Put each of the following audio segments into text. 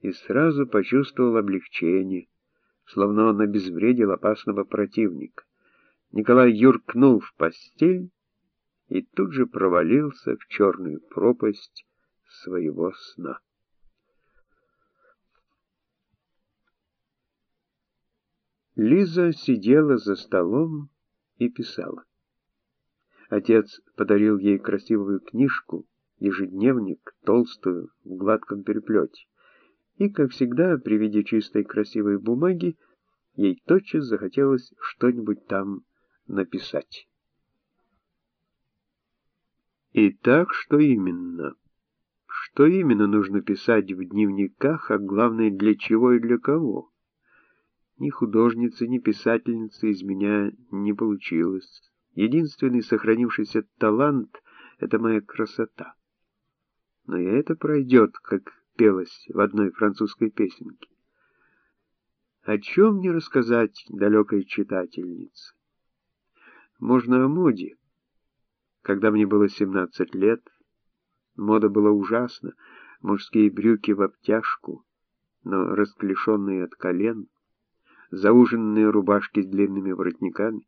и сразу почувствовал облегчение, словно он обезвредил опасного противника. Николай юркнул в постель и тут же провалился в черную пропасть своего сна. Лиза сидела за столом и писала. Отец подарил ей красивую книжку, ежедневник, толстую, в гладком переплете. И, как всегда, при виде чистой красивой бумаги, ей тотчас захотелось что-нибудь там написать. Итак, что именно? Что именно нужно писать в дневниках, а главное, для чего и для кого? Ни художницы, ни писательницы из меня не получилось. Единственный сохранившийся талант — это моя красота. Но и это пройдет, как пелось в одной французской песенке. О чем мне рассказать далекой читательнице? Можно о моде. Когда мне было 17 лет, мода была ужасна, мужские брюки в обтяжку, но расклешенные от колен, зауженные рубашки с длинными воротниками.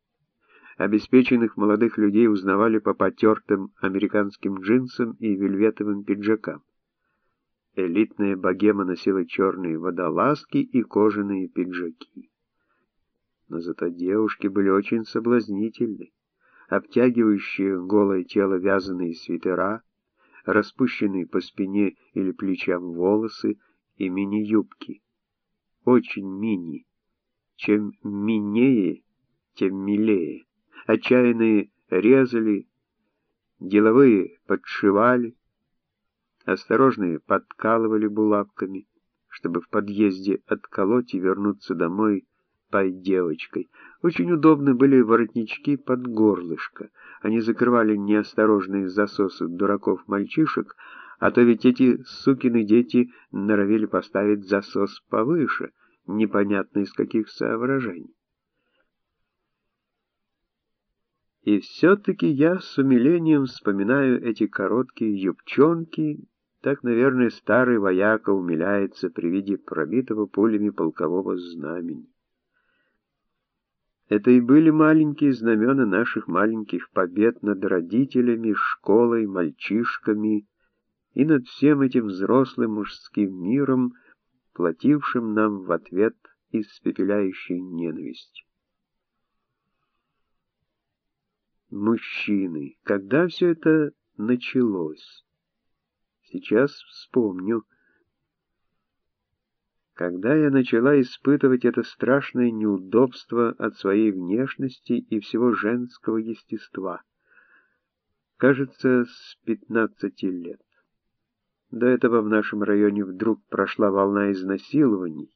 Обеспеченных молодых людей узнавали по потертым американским джинсам и вельветовым пиджакам. Элитная богема носила черные водолазки и кожаные пиджаки. Но зато девушки были очень соблазнительны, обтягивающие голое тело вязаные свитера, распущенные по спине или плечам волосы и мини-юбки. Очень мини. Чем минее, тем милее. Отчаянные резали, деловые подшивали, осторожные подкалывали булавками, чтобы в подъезде отколоть и вернуться домой пой девочкой. Очень удобны были воротнички под горлышко. Они закрывали неосторожные засосы дураков-мальчишек, а то ведь эти сукины дети норовили поставить засос повыше, непонятно из каких соображений. И все-таки я с умилением вспоминаю эти короткие юбчонки, так, наверное, старый вояка умиляется при виде пробитого пулями полкового знамени. Это и были маленькие знамена наших маленьких побед над родителями, школой, мальчишками и над всем этим взрослым мужским миром, платившим нам в ответ испепеляющей ненавистью. Мужчины, когда все это началось? Сейчас вспомню. Когда я начала испытывать это страшное неудобство от своей внешности и всего женского естества. Кажется, с 15 лет. До этого в нашем районе вдруг прошла волна изнасилований,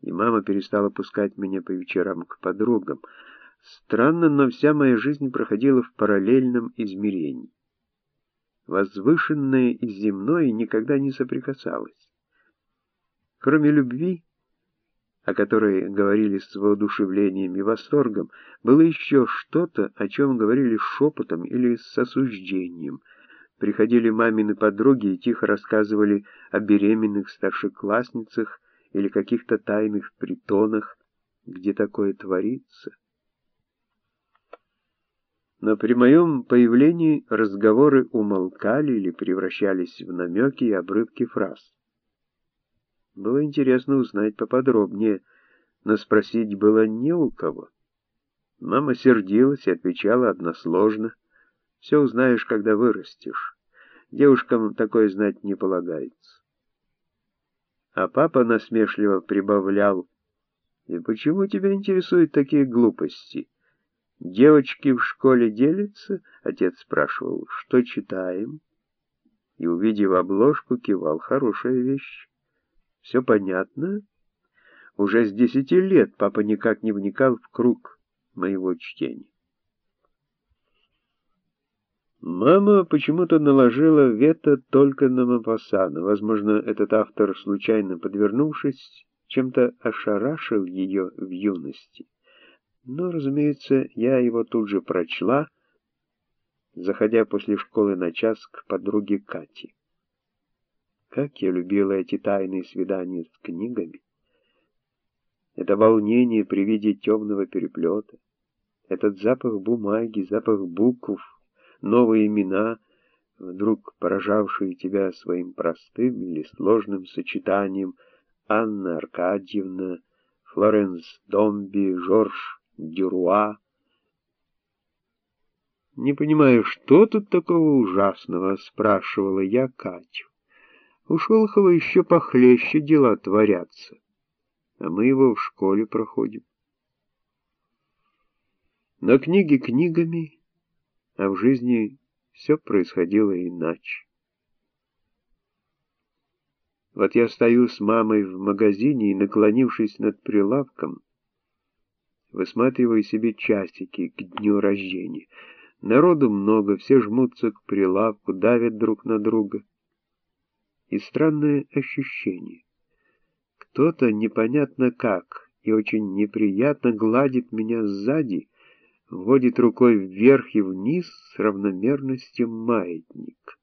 и мама перестала пускать меня по вечерам к подругам. Странно, но вся моя жизнь проходила в параллельном измерении. Возвышенное и земное никогда не соприкасалось. Кроме любви, о которой говорили с воодушевлением и восторгом, было еще что-то, о чем говорили шепотом или с осуждением — Приходили мамины подруги и тихо рассказывали о беременных старшеклассницах или каких-то тайных притонах, где такое творится. Но при моем появлении разговоры умолкали или превращались в намеки и обрывки фраз. Было интересно узнать поподробнее, но спросить было не у кого. Мама сердилась и отвечала односложно — все узнаешь, когда вырастешь. Девушкам такое знать не полагается. А папа насмешливо прибавлял, «И почему тебя интересуют такие глупости? Девочки в школе делятся?» Отец спрашивал, «Что читаем?» И, увидев обложку, кивал, «Хорошая вещь. Все понятно?» Уже с десяти лет папа никак не вникал в круг моего чтения. Мама почему-то наложила вето только на Мапассана. Возможно, этот автор, случайно подвернувшись, чем-то ошарашил ее в юности. Но, разумеется, я его тут же прочла, заходя после школы на час к подруге Кате. Как я любила эти тайные свидания с книгами. Это волнение при виде темного переплета, этот запах бумаги, запах букв, новые имена, вдруг поражавшие тебя своим простым или сложным сочетанием Анна Аркадьевна, Флоренс Домби, Жорж Дюруа. «Не понимаю, что тут такого ужасного?» — спрашивала я Катю. У Шолохова еще похлеще дела творятся, а мы его в школе проходим. Но книги книгами, а в жизни все происходило иначе. Вот я стою с мамой в магазине и, наклонившись над прилавком, высматриваю себе часики к дню рождения. Народу много, все жмутся к прилавку, давят друг на друга. И странное ощущение. Кто-то непонятно как и очень неприятно гладит меня сзади, водит рукой вверх и вниз с равномерностью маятник.